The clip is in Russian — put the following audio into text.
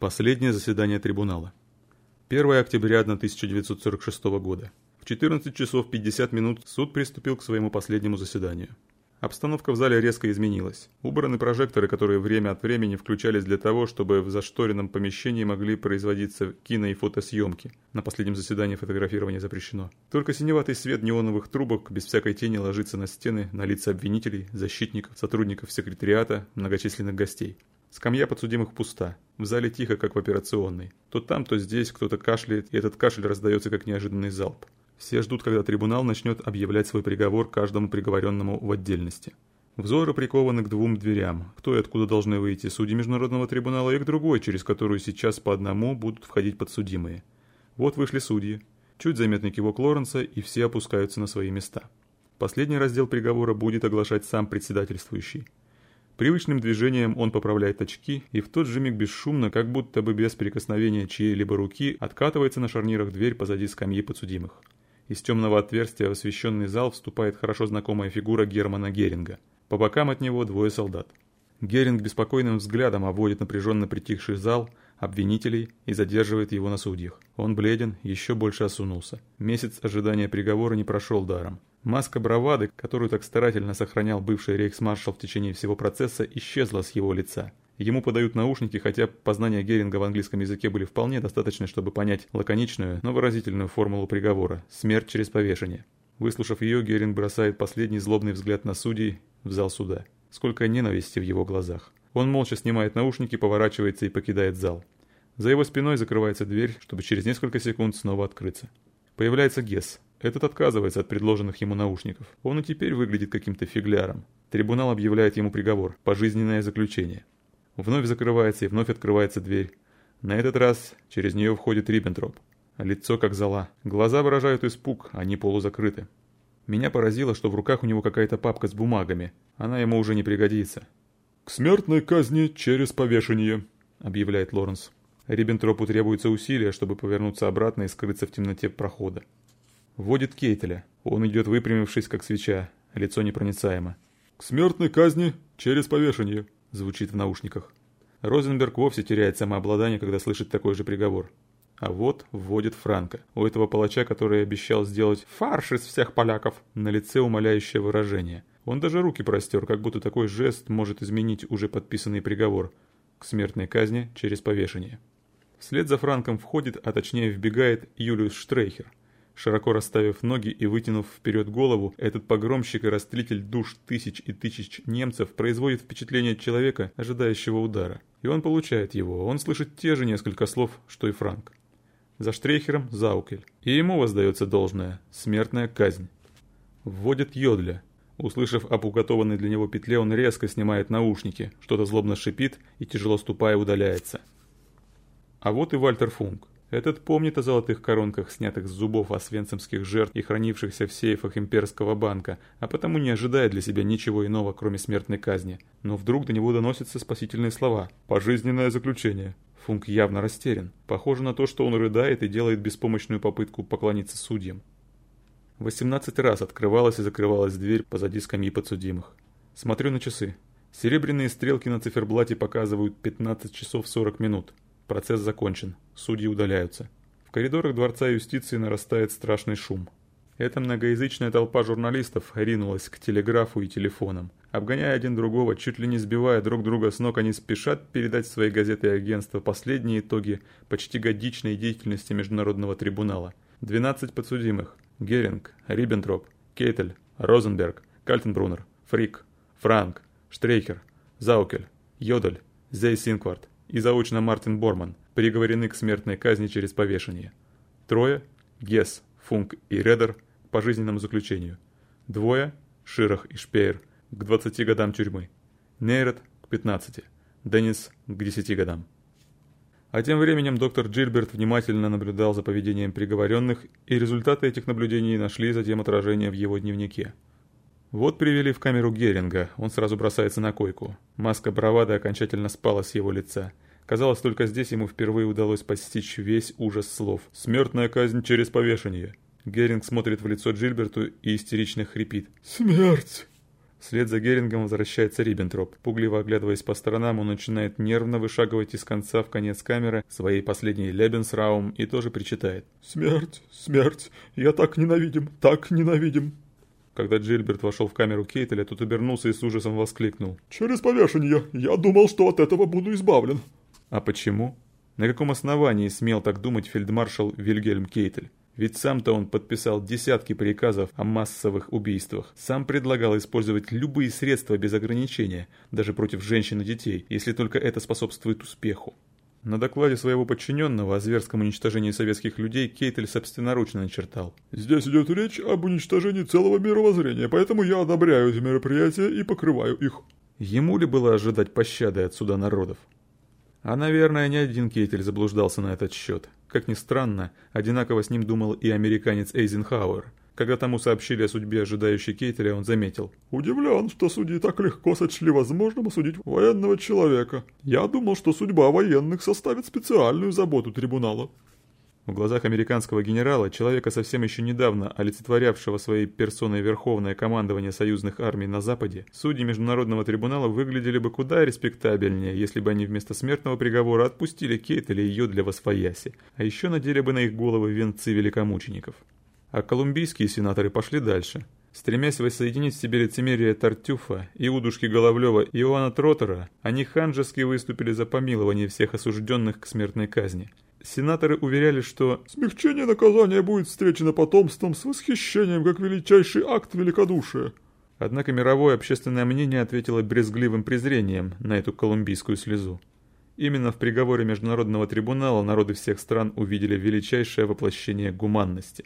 Последнее заседание трибунала. 1 октября 1946 года. В 14 часов 50 минут суд приступил к своему последнему заседанию. Обстановка в зале резко изменилась. Убраны прожекторы, которые время от времени включались для того, чтобы в зашторенном помещении могли производиться кино- и фотосъемки. На последнем заседании фотографирование запрещено. Только синеватый свет неоновых трубок без всякой тени ложится на стены, на лица обвинителей, защитников, сотрудников секретариата, многочисленных гостей. Скамья подсудимых пуста. В зале тихо, как в операционной. То там, то здесь кто-то кашляет, и этот кашель раздается, как неожиданный залп. Все ждут, когда трибунал начнет объявлять свой приговор каждому приговоренному в отдельности. Взоры прикованы к двум дверям. Кто и откуда должны выйти судьи Международного трибунала и к другой, через которую сейчас по одному будут входить подсудимые. Вот вышли судьи. Чуть заметный кивок Лоренса, и все опускаются на свои места. Последний раздел приговора будет оглашать сам председательствующий. Привычным движением он поправляет очки и в тот же миг бесшумно, как будто бы без прикосновения чьей-либо руки, откатывается на шарнирах дверь позади скамьи подсудимых. Из темного отверстия в освещенный зал вступает хорошо знакомая фигура Германа Геринга. По бокам от него двое солдат. Геринг беспокойным взглядом обводит напряженно притихший зал, обвинителей и задерживает его на судьях. Он бледен, еще больше осунулся. Месяц ожидания приговора не прошел даром. Маска бравады, которую так старательно сохранял бывший рейхсмаршал в течение всего процесса, исчезла с его лица. Ему подают наушники, хотя познания Геринга в английском языке были вполне достаточны, чтобы понять лаконичную, но выразительную формулу приговора – смерть через повешение. Выслушав ее, Геринг бросает последний злобный взгляд на судей в зал суда. Сколько ненависти в его глазах. Он молча снимает наушники, поворачивается и покидает зал. За его спиной закрывается дверь, чтобы через несколько секунд снова открыться. Появляется Гесс. Этот отказывается от предложенных ему наушников. Он и теперь выглядит каким-то фигляром. Трибунал объявляет ему приговор – пожизненное заключение. Вновь закрывается и вновь открывается дверь. На этот раз через нее входит Риббентроп. Лицо как зола. Глаза выражают испуг, они полузакрыты. Меня поразило, что в руках у него какая-то папка с бумагами. Она ему уже не пригодится. «К смертной казни через повешение», — объявляет Лоренс. Риббентропу требуется усилие, чтобы повернуться обратно и скрыться в темноте прохода. Вводит Кейтеля. Он идет выпрямившись, как свеча. Лицо непроницаемо. «К смертной казни через повешение», звучит в наушниках. Розенберг вовсе теряет самообладание, когда слышит такой же приговор. А вот вводит Франка. У этого палача, который обещал сделать фарш из всех поляков, на лице умоляющее выражение. Он даже руки простер, как будто такой жест может изменить уже подписанный приговор к смертной казни через повешение. Вслед за Франком входит, а точнее вбегает Юлиус Штрейхер – Широко расставив ноги и вытянув вперед голову, этот погромщик и растлитель душ тысяч и тысяч немцев производит впечатление человека, ожидающего удара. И он получает его, он слышит те же несколько слов, что и Франк. За Штрейхером – Заукель. И ему воздается должное – смертная казнь. Вводит Йодля. Услышав об уготованной для него петле, он резко снимает наушники, что-то злобно шипит и, тяжело ступая, удаляется. А вот и Вальтер Функ. Этот помнит о золотых коронках, снятых с зубов освенцимских жертв и хранившихся в сейфах имперского банка, а потому не ожидает для себя ничего иного, кроме смертной казни. Но вдруг до него доносятся спасительные слова «Пожизненное заключение». Функ явно растерян. Похоже на то, что он рыдает и делает беспомощную попытку поклониться судьям. 18 раз открывалась и закрывалась дверь позади скамьи подсудимых. Смотрю на часы. Серебряные стрелки на циферблате показывают 15 часов 40 минут. Процесс закончен. Судьи удаляются. В коридорах Дворца юстиции нарастает страшный шум. Эта многоязычная толпа журналистов ринулась к телеграфу и телефонам. Обгоняя один другого, чуть ли не сбивая друг друга с ног, они спешат передать в свои газеты и агентства последние итоги почти годичной деятельности Международного трибунала. 12 подсудимых. Геринг, Риббентроп, Кейтель, Розенберг, Кальтенбруннер, Фрик, Франк, Штрейхер, Заукель, Йодель, Зейсинкварт, и заочно Мартин Борман приговорены к смертной казни через повешение. Трое – Гесс, Функ и Редер – к пожизненному заключению. Двое – Ширах и Шпеер – к 20 годам тюрьмы. Нейрот – к 15. Деннис – к 10 годам. А тем временем доктор Джильберт внимательно наблюдал за поведением приговоренных, и результаты этих наблюдений нашли затем отражение в его дневнике. Вот привели в камеру Геринга, он сразу бросается на койку. Маска бравады окончательно спала с его лица. Казалось, только здесь ему впервые удалось постичь весь ужас слов. «Смертная казнь через повешение». Геринг смотрит в лицо Джильберту и истерично хрипит. «Смерть! Вслед за Герингом возвращается Риббентроп. Пугливо оглядываясь по сторонам, он начинает нервно вышагивать из конца в конец камеры своей последней Лебенсраум и тоже причитает. «Смерть, смерть, я так ненавидим, так ненавидим». Когда Джильберт вошел в камеру Кейтеля, тот обернулся и с ужасом воскликнул. «Через повешение! Я думал, что от этого буду избавлен!» «А почему? На каком основании смел так думать фельдмаршал Вильгельм Кейтель? Ведь сам-то он подписал десятки приказов о массовых убийствах, сам предлагал использовать любые средства без ограничения, даже против женщин и детей, если только это способствует успеху. На докладе своего подчиненного о зверском уничтожении советских людей Кейтель собственноручно начертал. «Здесь идет речь об уничтожении целого мировоззрения, поэтому я одобряю эти мероприятия и покрываю их». Ему ли было ожидать пощады от суда народов? А, наверное, не один Кейтель заблуждался на этот счет. Как ни странно, одинаково с ним думал и американец Эйзенхауэр. Когда тому сообщили о судьбе ожидающей Кейтеля, он заметил. «Удивлен, что судьи так легко сочли возможным осудить военного человека. Я думал, что судьба военных составит специальную заботу трибунала». В глазах американского генерала, человека совсем еще недавно олицетворявшего своей персоной верховное командование союзных армий на Западе, судьи Международного трибунала выглядели бы куда респектабельнее, если бы они вместо смертного приговора отпустили Кейт или ее для восвояси, а еще надели бы на их головы венцы великомучеников. А колумбийские сенаторы пошли дальше. Стремясь воссоединить в себе лицемерие Тартюфа, Иудушки Головлева и Иоанна Тротера, они ханжески выступили за помилование всех осужденных к смертной казни – Сенаторы уверяли, что «смягчение наказания будет встречено потомством с восхищением как величайший акт великодушия». Однако мировое общественное мнение ответило брезгливым презрением на эту колумбийскую слезу. Именно в приговоре Международного трибунала народы всех стран увидели величайшее воплощение гуманности.